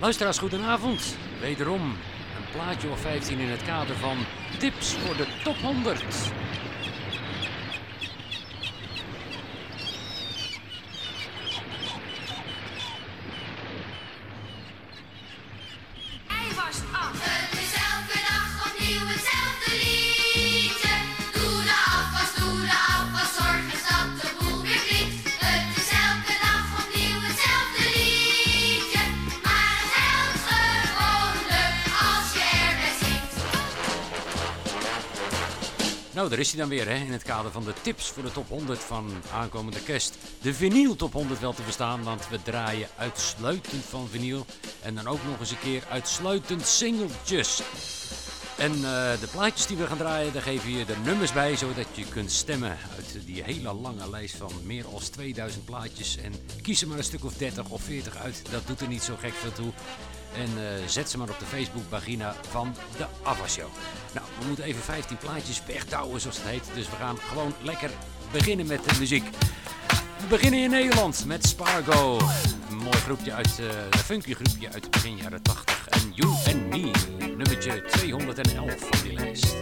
Luisteraars, goedenavond. Wederom een plaatje of 15 in het kader van tips voor de top 100. Daar is hij dan weer, hè, in het kader van de tips voor de top 100 van aankomende kerst. De vinyl top 100 wel te verstaan, want we draaien uitsluitend van vinyl. En dan ook nog eens een keer uitsluitend singeltjes. En eh, de plaatjes die we gaan draaien, daar geven je de nummers bij, zodat je kunt stemmen uit die hele lange lijst van meer dan 2000 plaatjes. En kies er maar een stuk of 30 of 40 uit, dat doet er niet zo gek veel toe. En eh, zet ze maar op de Facebookpagina van de Ava Show. Nou, we moeten even 15 plaatjes wegdouwen, zoals het heet. Dus we gaan gewoon lekker beginnen met de muziek. We beginnen in Nederland met Spargo. Een mooi groepje uit, eh, een funky groepje uit begin jaren 80. En You and Me, nummertje 211 van die lijst.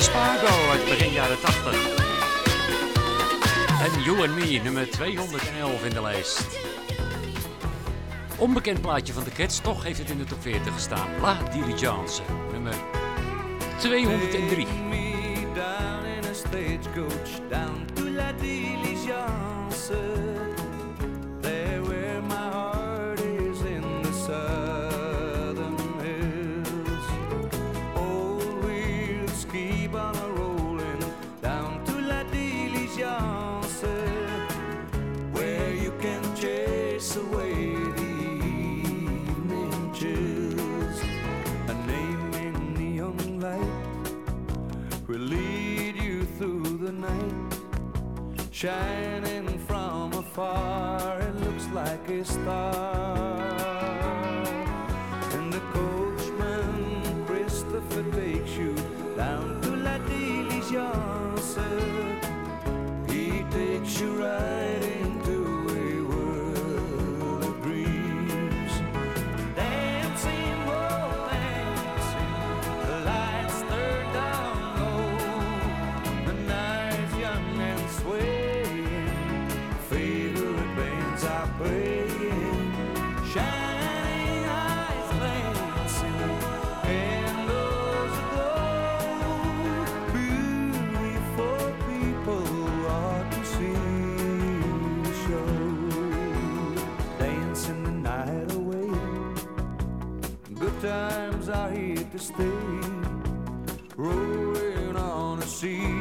Spargo uit begin jaren 80. En You and Me, nummer 211 in de lijst. Onbekend plaatje van de Cats, toch heeft het in de top 40 gestaan. La Diligence, nummer 203. me down in a stagecoach down to La Diligence. shining from afar. It looks like a star. stay, rowing on a sea.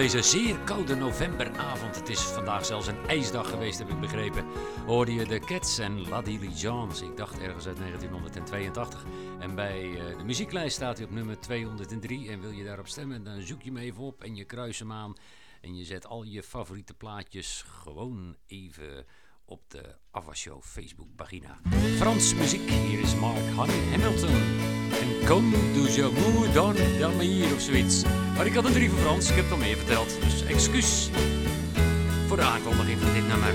deze zeer koude novemberavond, het is vandaag zelfs een ijsdag geweest, heb ik begrepen, hoorde je de Cats en La Jones? Ik dacht ergens uit 1982. En bij eh, de muzieklijst staat hij op nummer 203. En wil je daarop stemmen, dan zoek je hem even op en je kruis hem aan. En je zet al je favoriete plaatjes gewoon even op de Avalashow Facebook pagina. Frans muziek, hier is Mark Honey Hamilton. En comme du dan, dan hier of zoiets. Maar ik had een drie voor Frans, ik heb het al meer verteld. Dus excuus voor de aankondiging van dit nummer.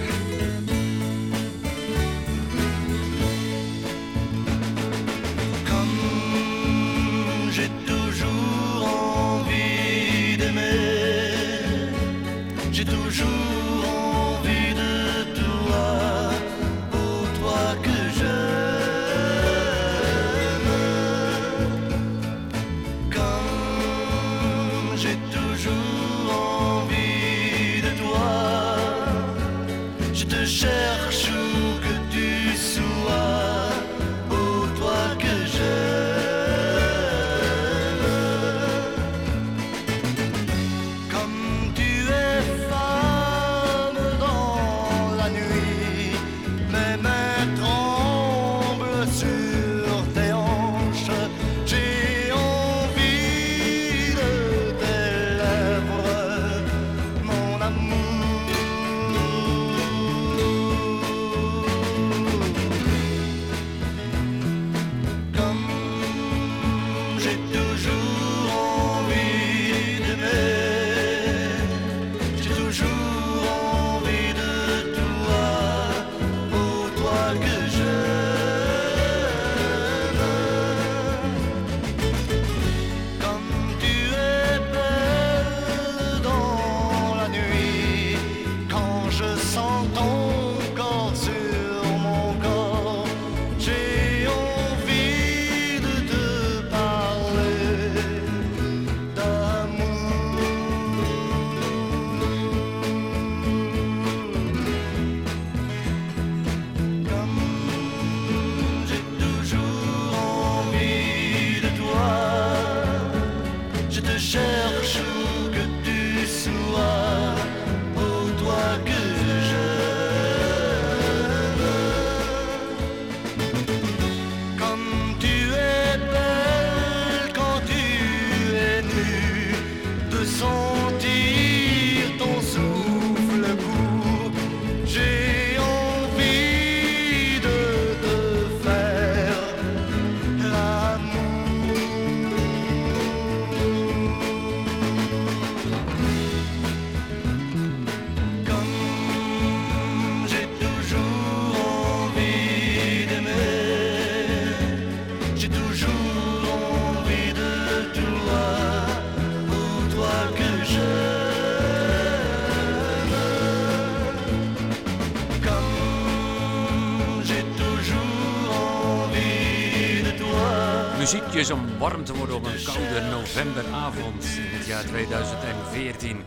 Warm te worden op een koude novemberavond in het jaar 2014.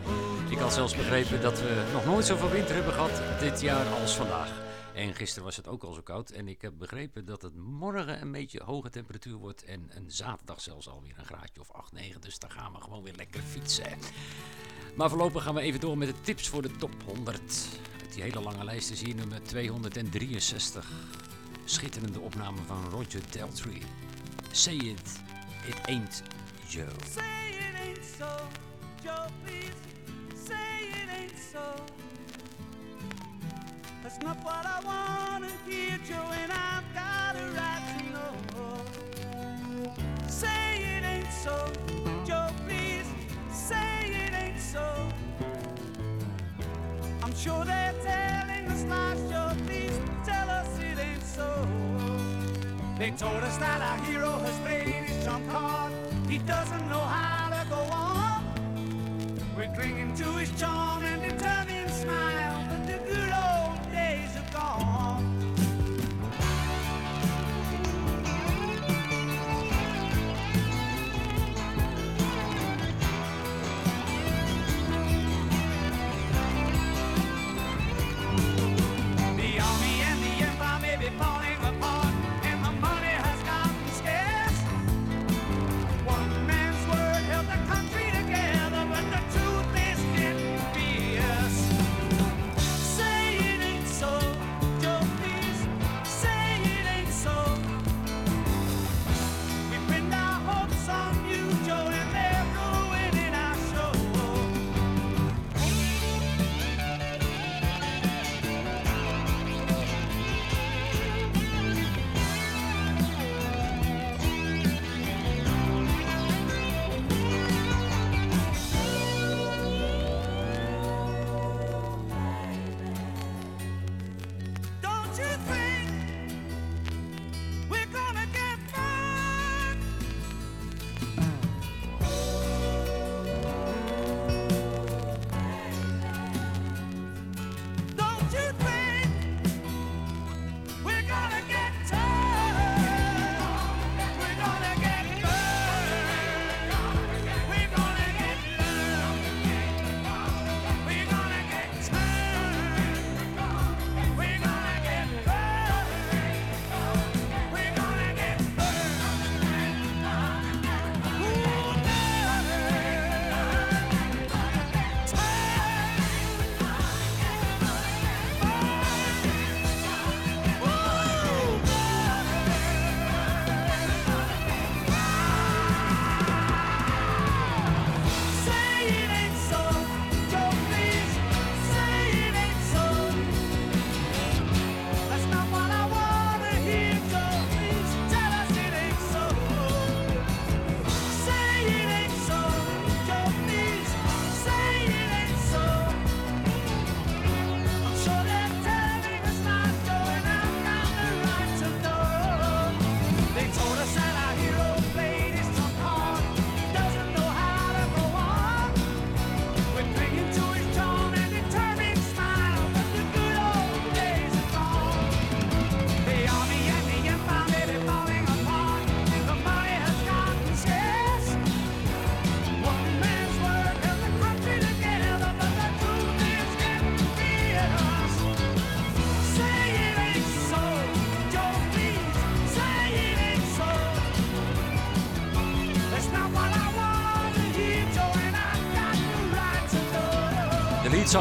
Ik had zelfs begrepen dat we nog nooit zoveel winter hebben gehad dit jaar als vandaag. En gisteren was het ook al zo koud. En ik heb begrepen dat het morgen een beetje hoge temperatuur wordt. En een zaterdag zelfs alweer een graadje of 8, 9. Dus dan gaan we gewoon weer lekker fietsen. Maar voorlopig gaan we even door met de tips voor de top 100. Uit die hele lange lijst is hier nummer 263. Schitterende opname van Roger Daltrey. Say it, it ain't Joe. Say it ain't so, Joe, please. Say it ain't so. That's not what I want to hear, Joe, and I've got a right to know. Say it ain't so, Joe, please. Say it ain't so. I'm sure they're telling us lies, Joe, please tell us it ain't so. They told us that our hero has played his trump card. He doesn't know how to go on. We're clinging to his charm and determined smile,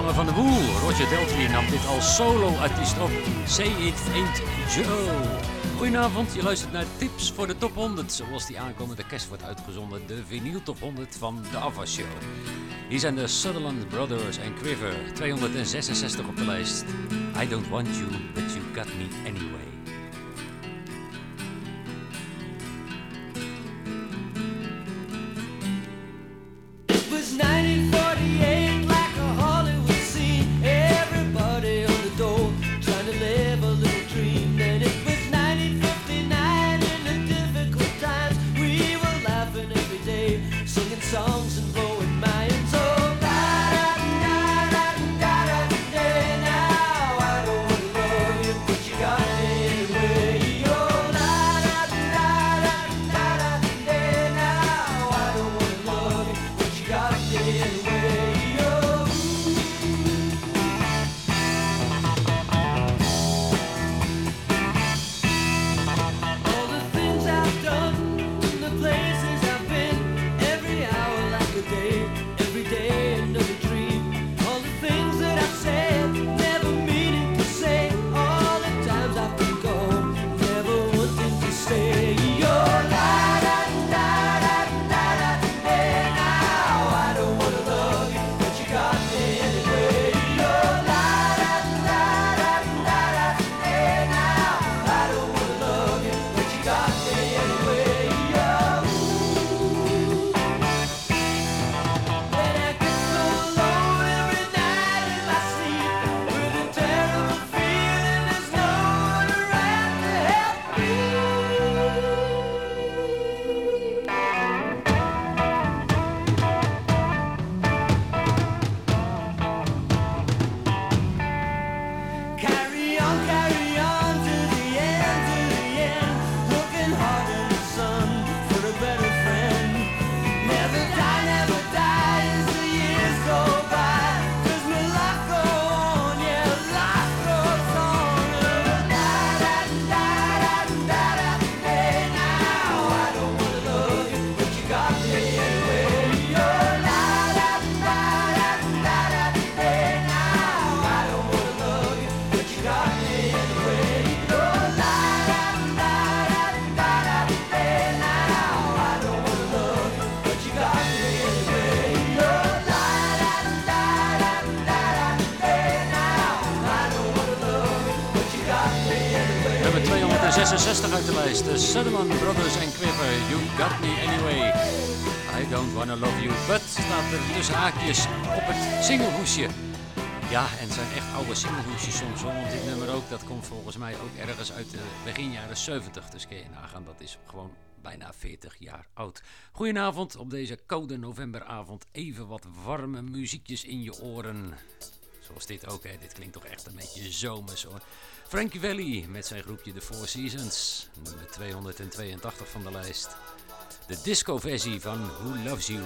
leadzanger van de Woel, Roger Daltrey, nam dit als solo-artiest op. Say it ain't Joe. Goedenavond, je luistert naar Tips voor de Top 100. Zoals die aankomende kerst wordt uitgezonden, de vinyl Top 100 van de Ava Show. Hier zijn de Sutherland Brothers en Quiver, 266 op de lijst. I don't want you, but you got me anyway. 66 uit de lijst. De Sutherland Brothers en Quipper. You got me anyway. I don't wanna love you. But staat er tussen haakjes op het singlehoesje. Ja, en het zijn echt oude singlehoesjes soms. Want dit nummer ook, dat komt volgens mij ook ergens uit de begin jaren 70. Dus kun je nagaan, dat is gewoon bijna 40 jaar oud. Goedenavond op deze koude novemberavond. Even wat warme muziekjes in je oren. Zoals dit ook, hè. dit klinkt toch echt een beetje zomers hoor. Frankie Valli met zijn groepje The Four Seasons, nummer 282 van de lijst. De disco-versie van Who Loves You.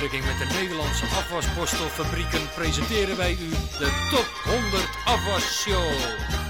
Met de Nederlandse afwasborstelfabrieken presenteren wij u de Top 100 Afwasshow.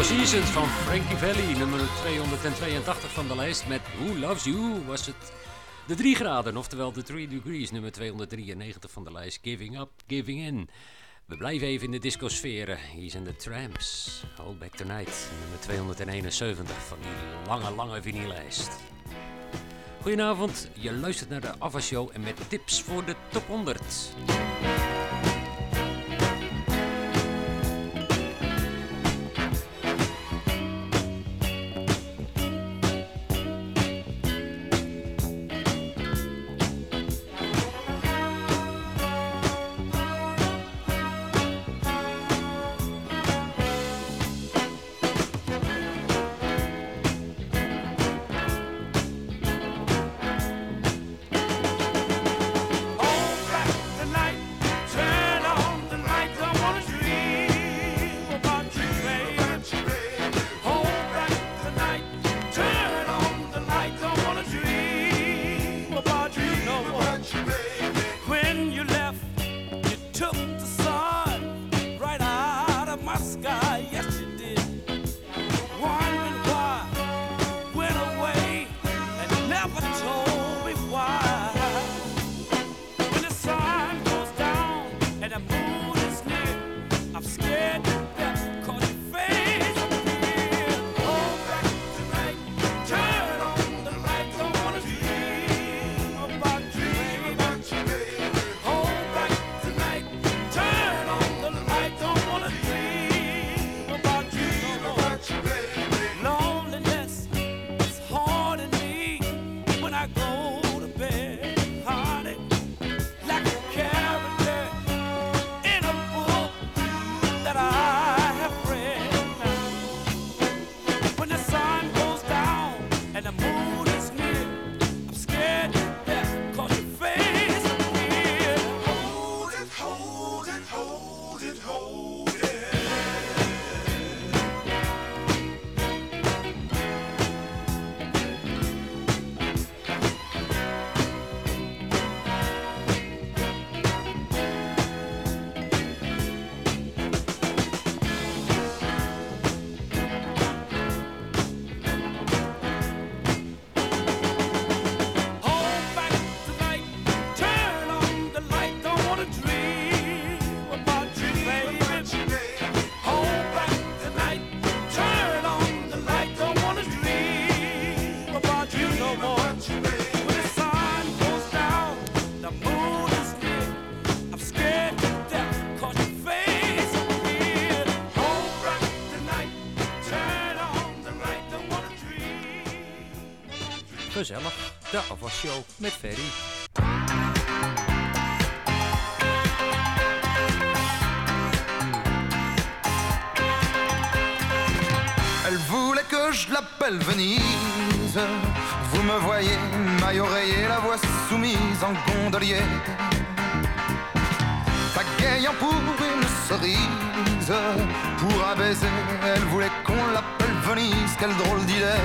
Four Seasons van Frankie Valli, nummer 282 van de lijst met Who Loves You was het de 3 graden, oftewel de 3 degrees, nummer 293 van de lijst Giving Up, Giving In. We blijven even in de discosferen. Hier zijn de Tramps, Hold Back Tonight, nummer 271 van die lange, lange vinyllijst. Goedenavond, je luistert naar de Ava Show en met tips voor de top 100. Gezellig, de Ava Show met Ferry. Elle voulait que je l'appelle Venise. Vous me voyez, maille oreiller, la voix soumise en gondolier. Pagayant pour une cerise, pour un baiser, elle voulait qu'on l'appelle Venise. Quelle drôle d'idée,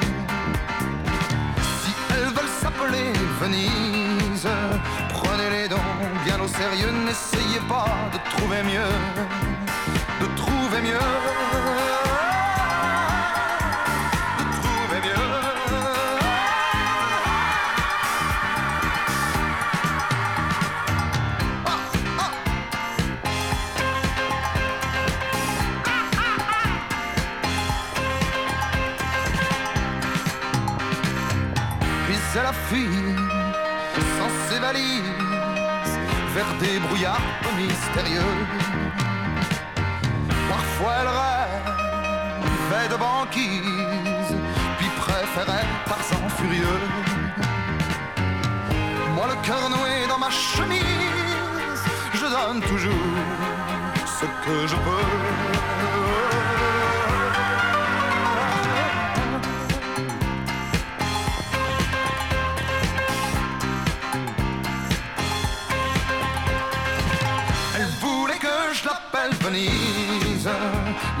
Venise, prenez-les donc bien au sérieux. N'essayez pas de trouver mieux, de trouver mieux. Puis elle a fui sans ses valises vers des brouillards mystérieux. Parfois elle rêvait de banquise, puis préférait Tarzan furieux. Moi le cœur noué dans ma chemise, je donne toujours ce que je peux.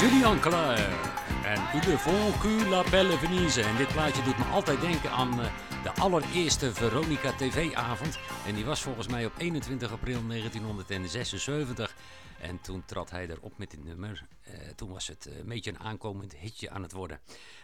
Julian Claire en que la Belle Venise. En dit plaatje doet me altijd denken aan eh, de allereerste Veronica TV-avond. En die was volgens mij op 21 april 1976. En toen trad hij erop met dit nummer. Eh, toen was het eh, een beetje een aankomend hitje aan het worden.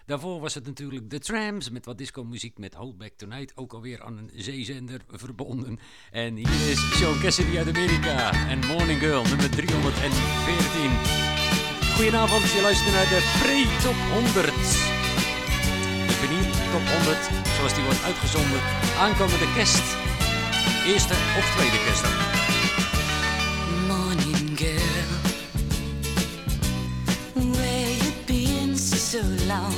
Daarvoor was het natuurlijk The Trams met wat disco-muziek met Hold Back Tonight. Ook alweer aan een zeezender verbonden. En hier is Sean Cassidy uit Amerika en Morning Girl nummer 314. Goedenavond, je luistert naar de Pre-Top 100. De vinyl Top 100, zoals die wordt uitgezonden aankomende kerst. Eerste of tweede kerstdag. Morning girl, where you been so long?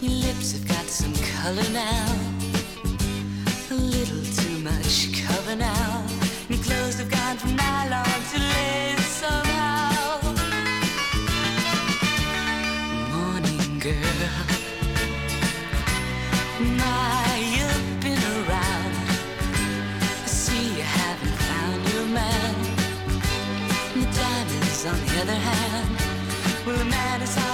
Your lips have got some color now, a little too much cover now. Your clothes have gone from nylon on the other hand, well, a man is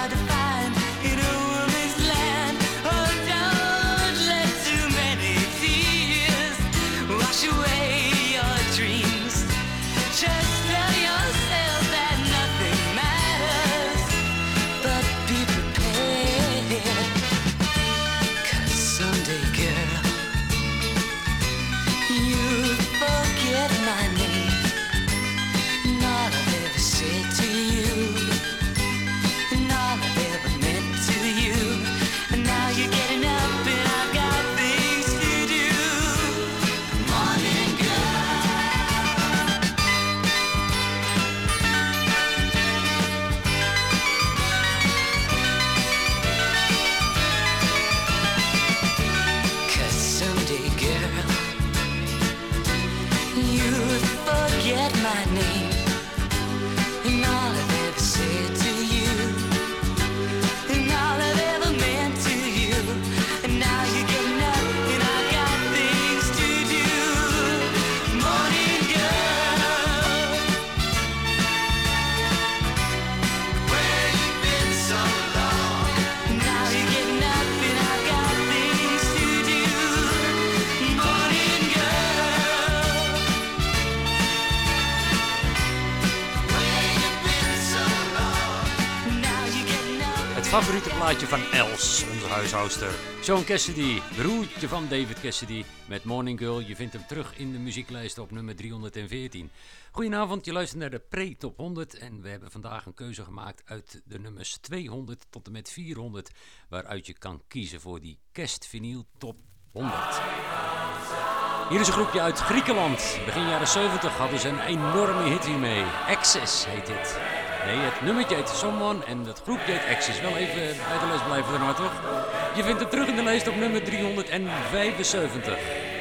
plaatje van Els, onze huishoudster. Sean Cassidy, broertje van David Cassidy met Morning Girl. Je vindt hem terug in de muzieklijst op nummer 314. Goedenavond, je luistert naar de Pre-Top 100 en we hebben vandaag een keuze gemaakt uit de nummers 200 tot en met 400, waaruit je kan kiezen voor die kerstvinyl Top 100. Hier is een groepje uit Griekenland. Begin jaren 70 hadden ze een enorme hit hiermee. Access heet dit. Nee, het nummertje heet Someone en het groepje heet Access. Wel even bij de les blijven daarna, toch? Je vindt hem terug in de lijst op nummer 375.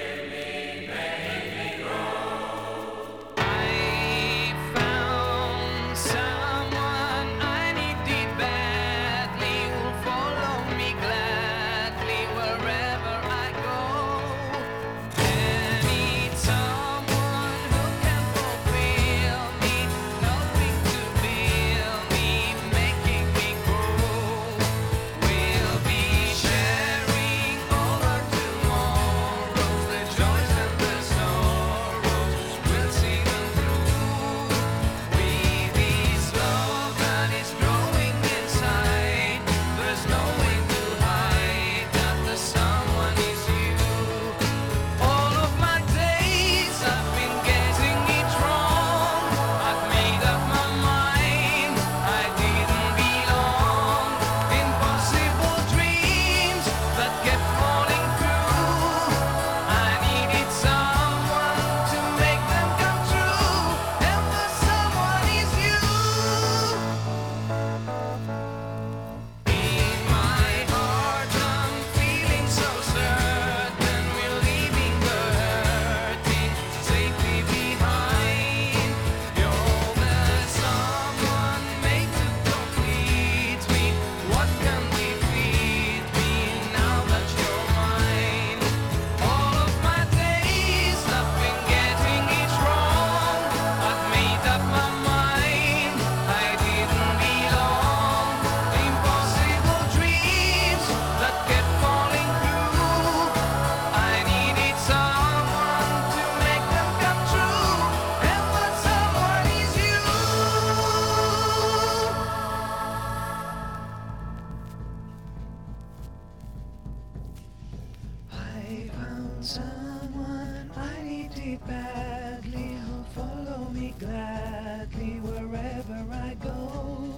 Someone I need it badly who'll follow me gladly wherever I go.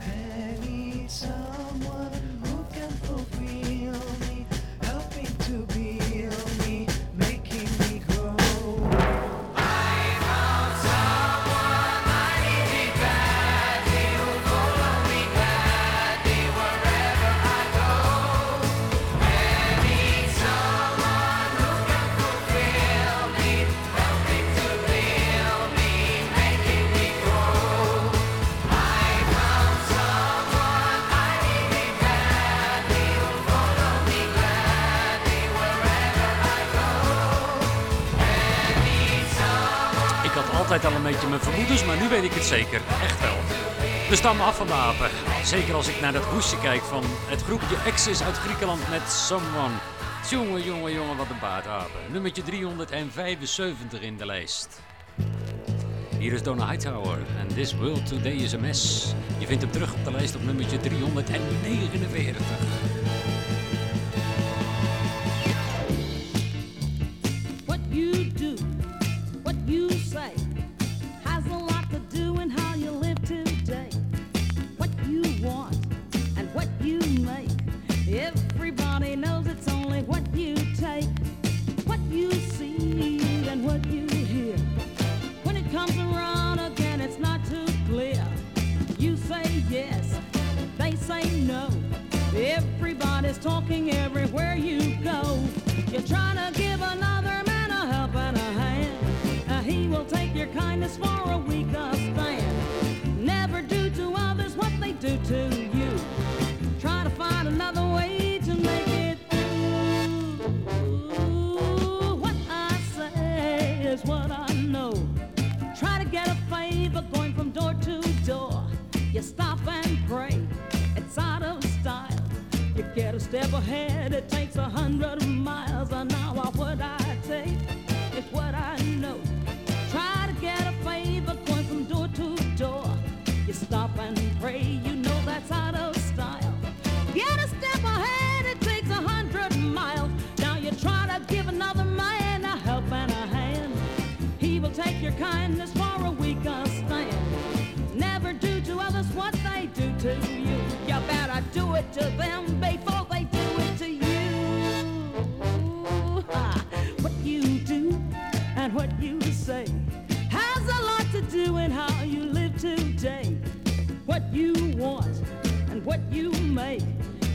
I need someone who can fulfill me, helping to be. Altijd al een beetje mijn vermoedens, maar nu weet ik het zeker. Echt wel. De stam af van de apen. Zeker als ik naar dat hoesje kijk van het groepje Exes uit Griekenland met Someone. Jongen, jongen, jongen, wat een baardapen. Nummertje 375 in de lijst. Hier is Donna Hightower en This World Today is a Mess. Je vindt hem terug op de lijst op nummertje 349. Comes around again, it's not too clear. You say yes, they say no. Everybody's talking everywhere you go. You're trying to give another man a help and a hand. Uh, he will take your kindness for a weaker stand. Never do to others what they do to you. To step ahead, it takes a hundred miles an hour. What I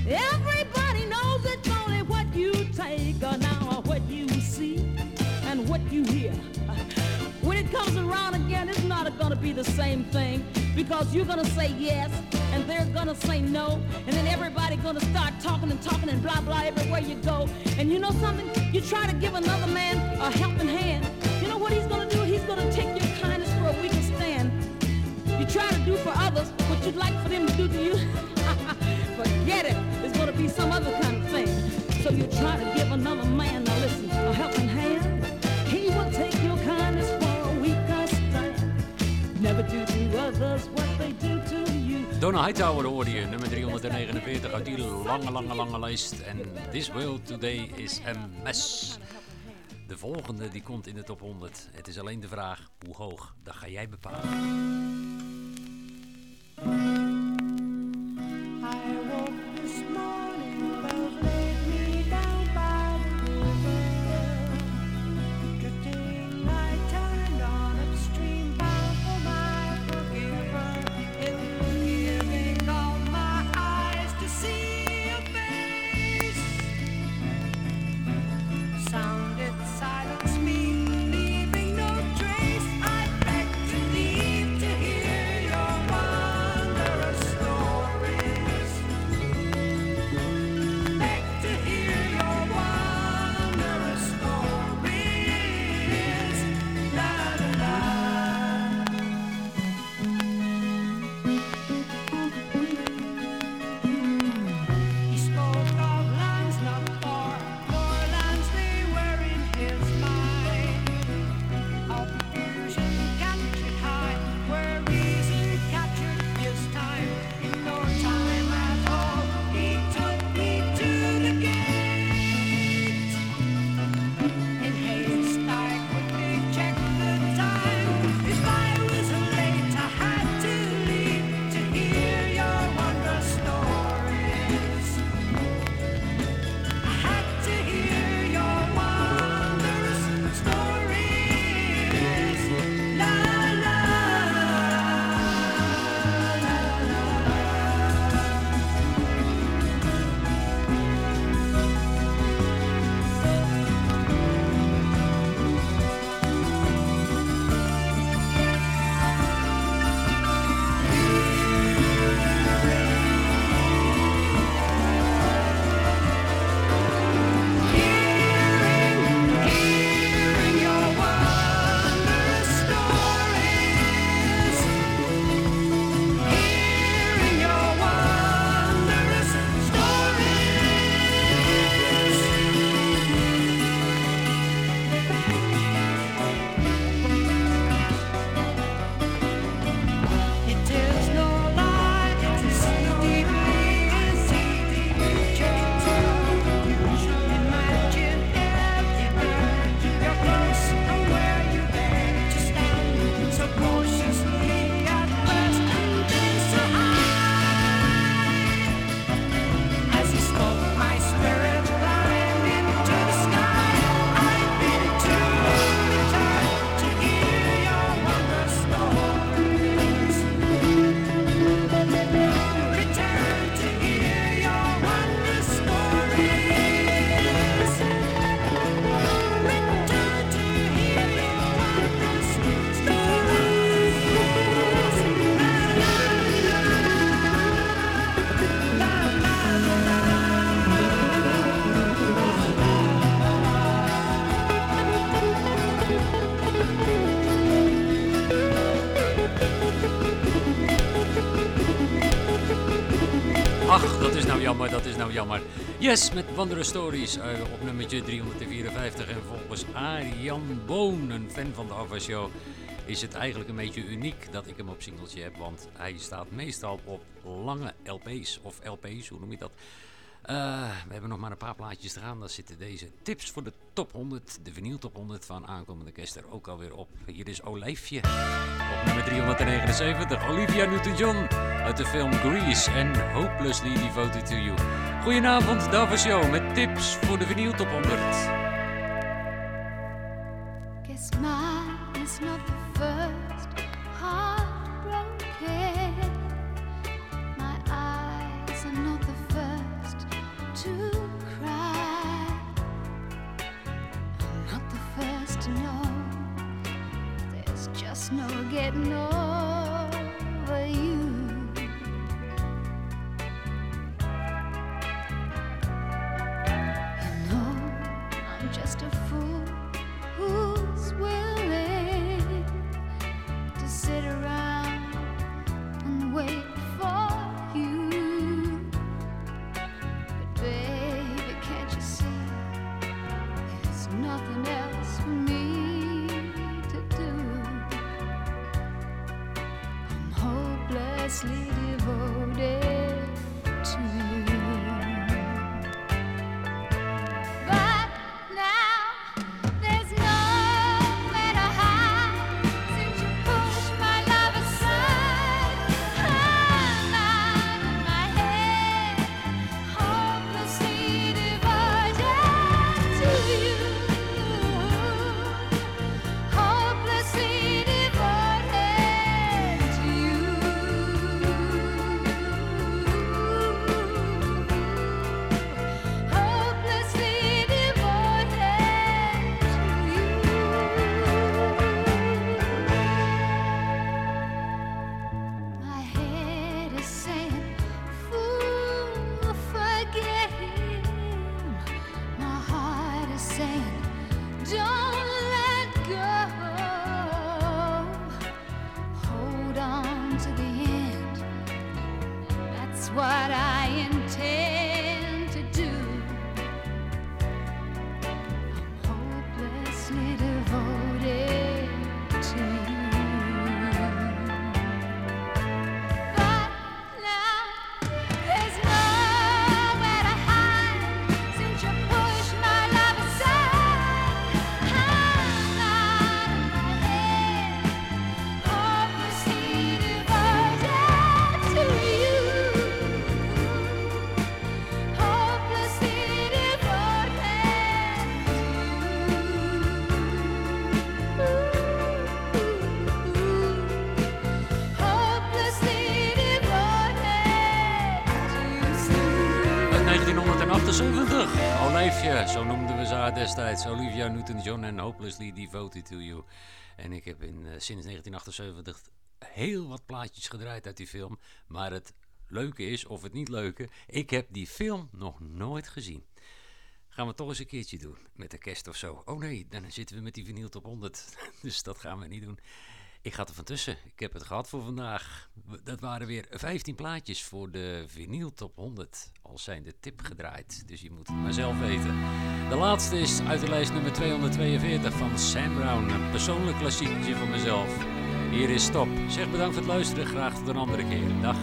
Everybody knows it's only what you take or now what you see and what you hear. When it comes around again, it's not gonna be the same thing because you're gonna say yes and they're gonna say no, and then everybody gonna start talking and talking and blah blah everywhere you go. And you know something? You try to give another man a helping hand. You know what he's gonna do? He's gonna take your kindness for a weaker stand. You try to do for others what you'd like for them to do to you. Forget it. Gonna be some other kind of thing. So you try to give another man, now listen, a helping hand. He will take your kindness for a weaker stand. Never do to others what they do to you. Donna Hightower hoorde je, nummer 349 uit die lange, lange, lange lijst. En This World Today is a Mess. De volgende die komt in de top 100. Het is alleen de vraag hoe hoog. Dat ga jij bepalen. I Yes, met Wanderen Stories eh, op nummertje 354. En volgens Arjan Boon, een fan van de Ava is het eigenlijk een beetje uniek dat ik hem op singeltje heb. Want hij staat meestal op lange LP's of LP's, hoe noem je dat? Eh, we hebben nog maar een paar plaatjes te gaan. Daar zitten deze tips voor de top 100, de vinyl top 100 van aankomende kerst er ook alweer op. Hier is Olijfje op nummer 379. Olivia Newton-John uit de film Grease en Hopelessly Devoted to You. Goedenavond, Dava Show met tips voor de vinyl top 100. Guess mine is not the first no getting over haar destijds. Olivia Newton-John en Hopelessly Devoted to You. En ik heb in, eh, sinds 1978 heel wat plaatjes gedraaid uit die film. Maar het leuke is, of het niet leuke, ik heb die film nog nooit gezien. Gaan we toch eens een keertje doen, met de kerst of zo. Oh nee, dan zitten we met die vinyl top 100. Dus dat gaan we niet doen. Ik ga er van tussen. Ik heb het gehad voor vandaag. Dat waren weer 15 plaatjes voor de vinyl top 100. Al zijn de tip gedraaid, dus je moet het maar zelf weten. De laatste is uit de lijst nummer 242 van Sam Brown. Een persoonlijk klassiekje van mezelf. Hier is Stop. Zeg bedankt voor het luisteren. Graag tot een andere keer. Dag.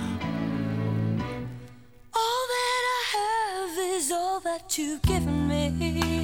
All that I have is all that given me.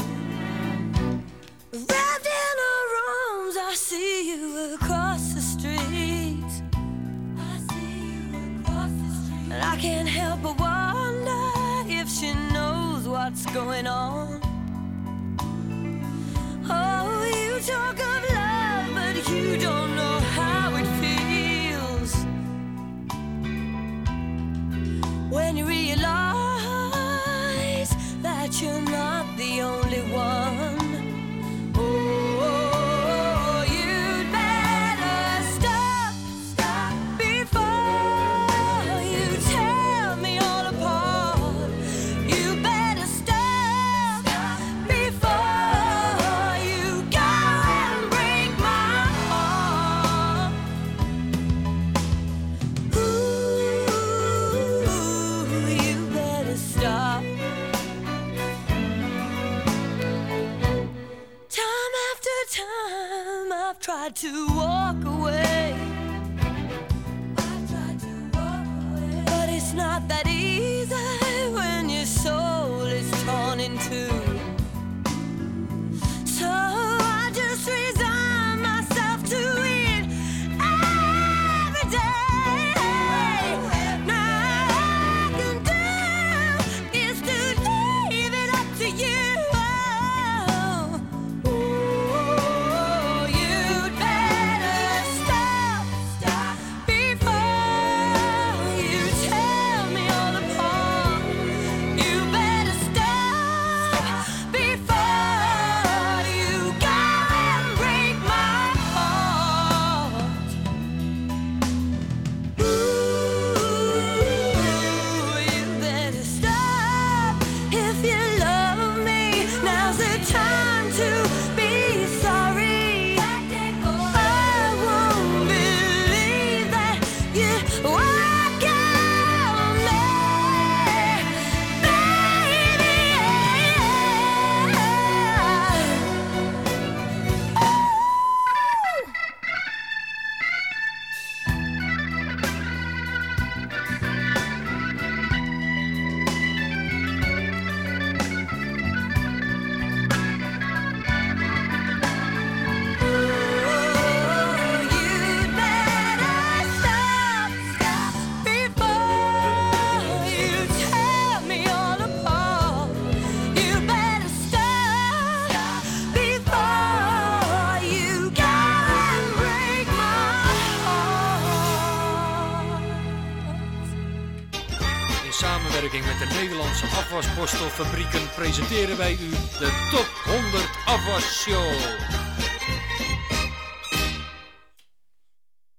Afwasborstelfabrieken presenteren wij u de Top 100 Afwasshow.